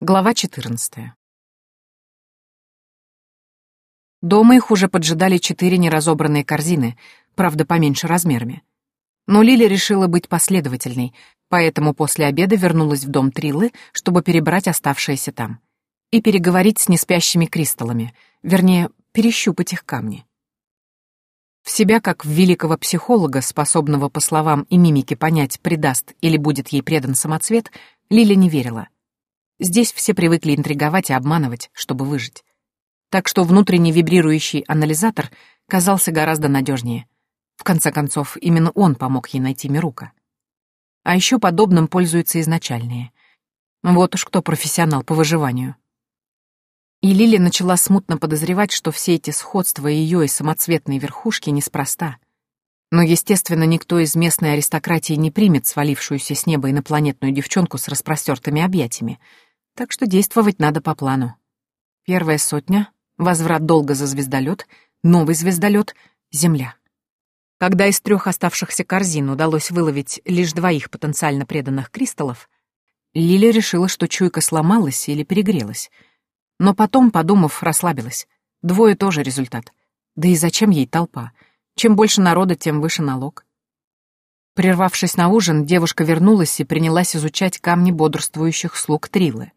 Глава 14. Дома их уже поджидали четыре неразобранные корзины, правда, поменьше размерами. Но Лили решила быть последовательной, поэтому после обеда вернулась в дом Триллы, чтобы перебрать оставшиеся там. И переговорить с неспящими кристаллами, вернее, перещупать их камни. В себя, как в великого психолога, способного по словам и мимике понять, предаст или будет ей предан самоцвет, Лили не верила — Здесь все привыкли интриговать и обманывать, чтобы выжить. Так что внутренне вибрирующий анализатор казался гораздо надежнее. В конце концов, именно он помог ей найти Мирука. А еще подобным пользуются изначальные. Вот уж кто профессионал по выживанию. И Лили начала смутно подозревать, что все эти сходства ее и самоцветной верхушки неспроста. Но, естественно, никто из местной аристократии не примет свалившуюся с неба инопланетную девчонку с распростертыми объятиями — так что действовать надо по плану. Первая сотня, возврат долга за звездолет, новый звездолет, земля. Когда из трех оставшихся корзин удалось выловить лишь двоих потенциально преданных кристаллов, Лиля решила, что чуйка сломалась или перегрелась. Но потом, подумав, расслабилась. Двое тоже результат. Да и зачем ей толпа? Чем больше народа, тем выше налог. Прервавшись на ужин, девушка вернулась и принялась изучать камни бодрствующих слуг Трилы.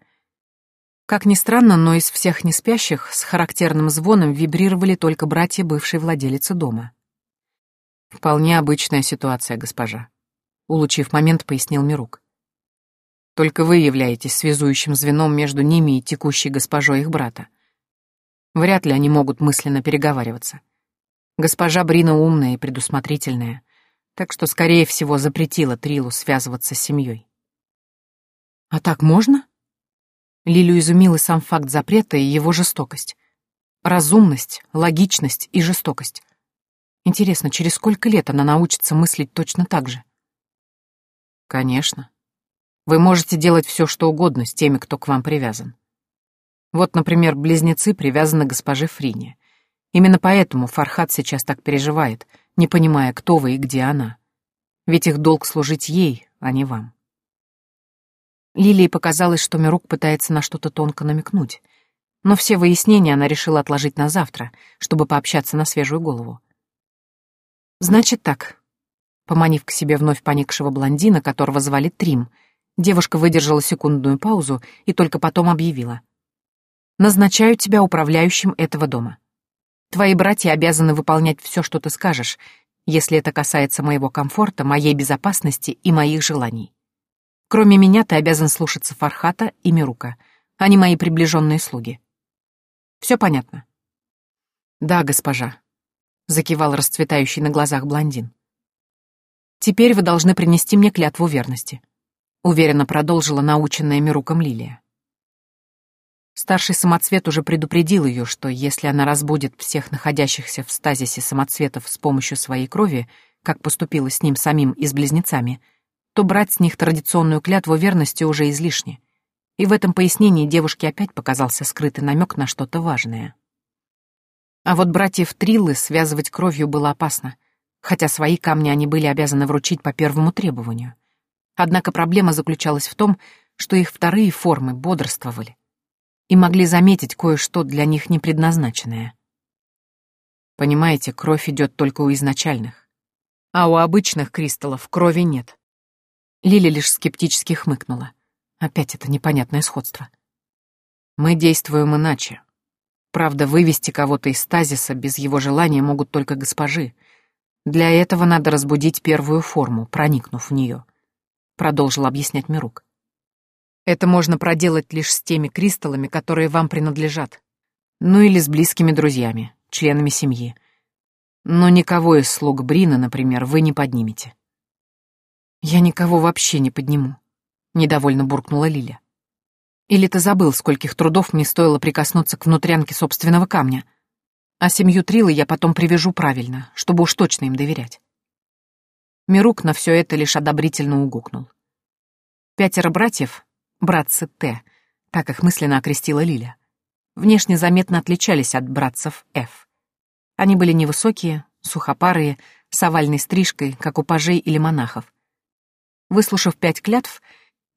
Как ни странно, но из всех неспящих с характерным звоном вибрировали только братья бывшей владелицы дома. «Вполне обычная ситуация, госпожа», — улучив момент, пояснил Мирук. «Только вы являетесь связующим звеном между ними и текущей госпожой их брата. Вряд ли они могут мысленно переговариваться. Госпожа Брина умная и предусмотрительная, так что, скорее всего, запретила Трилу связываться с семьей. «А так можно?» Лилю изумил и сам факт запрета и его жестокость. Разумность, логичность и жестокость. Интересно, через сколько лет она научится мыслить точно так же? Конечно. Вы можете делать все, что угодно с теми, кто к вам привязан. Вот, например, близнецы привязаны к госпоже Фрине. Именно поэтому Фархат сейчас так переживает, не понимая, кто вы и где она. Ведь их долг служить ей, а не вам. Лилии показалось, что Мирук пытается на что-то тонко намекнуть. Но все выяснения она решила отложить на завтра, чтобы пообщаться на свежую голову. «Значит так». Поманив к себе вновь поникшего блондина, которого звали Трим, девушка выдержала секундную паузу и только потом объявила. «Назначаю тебя управляющим этого дома. Твои братья обязаны выполнять все, что ты скажешь, если это касается моего комфорта, моей безопасности и моих желаний. Кроме меня ты обязан слушаться Фархата и Мирука. Они мои приближенные слуги. Все понятно? Да, госпожа, закивал расцветающий на глазах блондин. Теперь вы должны принести мне клятву верности, уверенно продолжила наученная Мируком Лилия. Старший самоцвет уже предупредил ее, что если она разбудит всех находящихся в стазисе самоцветов с помощью своей крови, как поступила с ним самим и с близнецами, то брать с них традиционную клятву верности уже излишне. И в этом пояснении девушке опять показался скрытый намек на что-то важное. А вот братьев Триллы связывать кровью было опасно, хотя свои камни они были обязаны вручить по первому требованию. Однако проблема заключалась в том, что их вторые формы бодрствовали и могли заметить кое-что для них непредназначенное. Понимаете, кровь идет только у изначальных, а у обычных кристаллов крови нет. Лили лишь скептически хмыкнула. Опять это непонятное сходство. Мы действуем иначе. Правда, вывести кого-то из стазиса без его желания могут только госпожи. Для этого надо разбудить первую форму, проникнув в нее. Продолжил объяснять Мирук. Это можно проделать лишь с теми кристаллами, которые вам принадлежат. Ну или с близкими друзьями, членами семьи. Но никого из слуг Брина, например, вы не поднимете. «Я никого вообще не подниму», — недовольно буркнула Лиля. «Или ты забыл, скольких трудов мне стоило прикоснуться к внутрянке собственного камня? А семью Трилы я потом привяжу правильно, чтобы уж точно им доверять». Мирук на все это лишь одобрительно угукнул. Пятеро братьев, братцы Т, так их мысленно окрестила Лиля, внешне заметно отличались от братцев Ф. Они были невысокие, сухопарые, с овальной стрижкой, как у пажей или монахов, Выслушав пять клятв,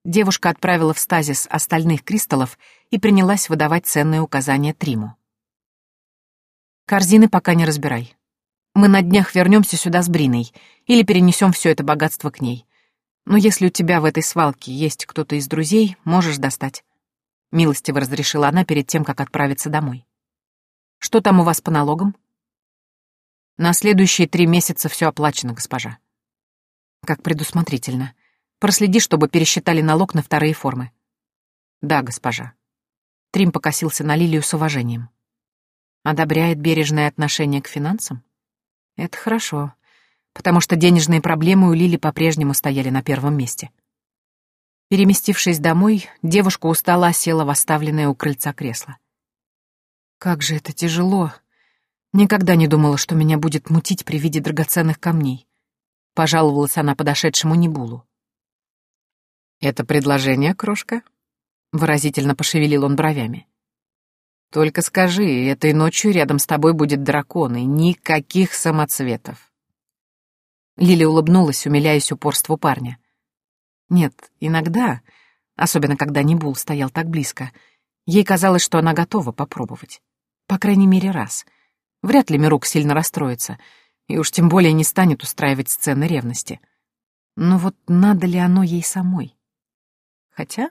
Девушка отправила в стазис остальных кристаллов и принялась выдавать ценные указания Триму. «Корзины пока не разбирай. Мы на днях вернемся сюда с Бриной или перенесем все это богатство к ней. Но если у тебя в этой свалке есть кто-то из друзей, можешь достать». Милостиво разрешила она перед тем, как отправиться домой. «Что там у вас по налогам?» «На следующие три месяца все оплачено, госпожа». «Как предусмотрительно. Проследи, чтобы пересчитали налог на вторые формы. Да, госпожа. Трим покосился на Лилию с уважением. Одобряет бережное отношение к финансам? Это хорошо, потому что денежные проблемы у Лили по-прежнему стояли на первом месте. Переместившись домой, девушка устала села в оставленное у крыльца кресло. Как же это тяжело. Никогда не думала, что меня будет мутить при виде драгоценных камней. Пожаловалась она подошедшему Небулу. «Это предложение, крошка?» — выразительно пошевелил он бровями. «Только скажи, этой ночью рядом с тобой будет дракон, и никаких самоцветов». Лили улыбнулась, умиляясь упорству парня. Нет, иногда, особенно когда Небул стоял так близко, ей казалось, что она готова попробовать. По крайней мере, раз. Вряд ли Мирук сильно расстроится, и уж тем более не станет устраивать сцены ревности. Но вот надо ли оно ей самой? Хотя,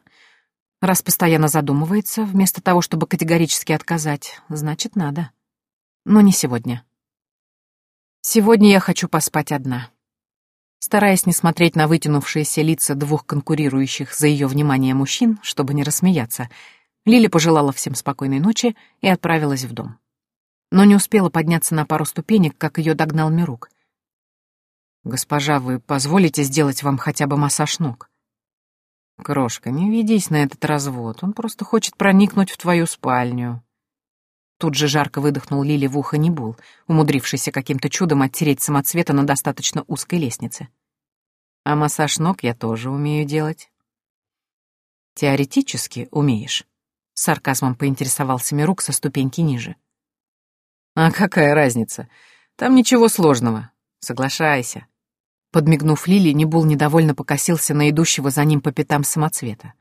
раз постоянно задумывается, вместо того, чтобы категорически отказать, значит, надо. Но не сегодня. Сегодня я хочу поспать одна. Стараясь не смотреть на вытянувшиеся лица двух конкурирующих за ее внимание мужчин, чтобы не рассмеяться, Лили пожелала всем спокойной ночи и отправилась в дом. Но не успела подняться на пару ступенек, как ее догнал Мирук. «Госпожа, вы позволите сделать вам хотя бы массаж ног?» «Крошка, не ведись на этот развод, он просто хочет проникнуть в твою спальню». Тут же жарко выдохнул Лили в ухо Небул, умудрившийся каким-то чудом оттереть самоцвета на достаточно узкой лестнице. «А массаж ног я тоже умею делать». «Теоретически умеешь», — сарказмом поинтересовался Мирук со ступеньки ниже. «А какая разница? Там ничего сложного. Соглашайся», Подмигнув Лили, Небул недовольно покосился на идущего за ним по пятам самоцвета.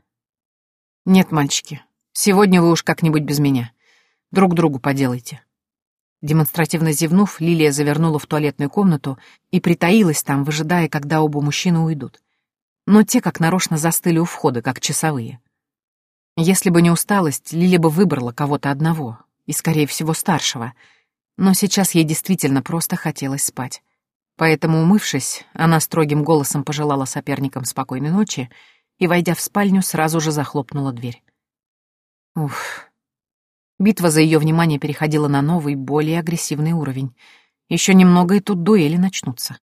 «Нет, мальчики, сегодня вы уж как-нибудь без меня. Друг другу поделайте». Демонстративно зевнув, Лилия завернула в туалетную комнату и притаилась там, выжидая, когда оба мужчины уйдут. Но те как нарочно застыли у входа, как часовые. Если бы не усталость, Лили бы выбрала кого-то одного, и, скорее всего, старшего. Но сейчас ей действительно просто хотелось спать. Поэтому, умывшись, она строгим голосом пожелала соперникам спокойной ночи и, войдя в спальню, сразу же захлопнула дверь. Уф. Битва за ее внимание переходила на новый, более агрессивный уровень. Еще немного, и тут дуэли начнутся.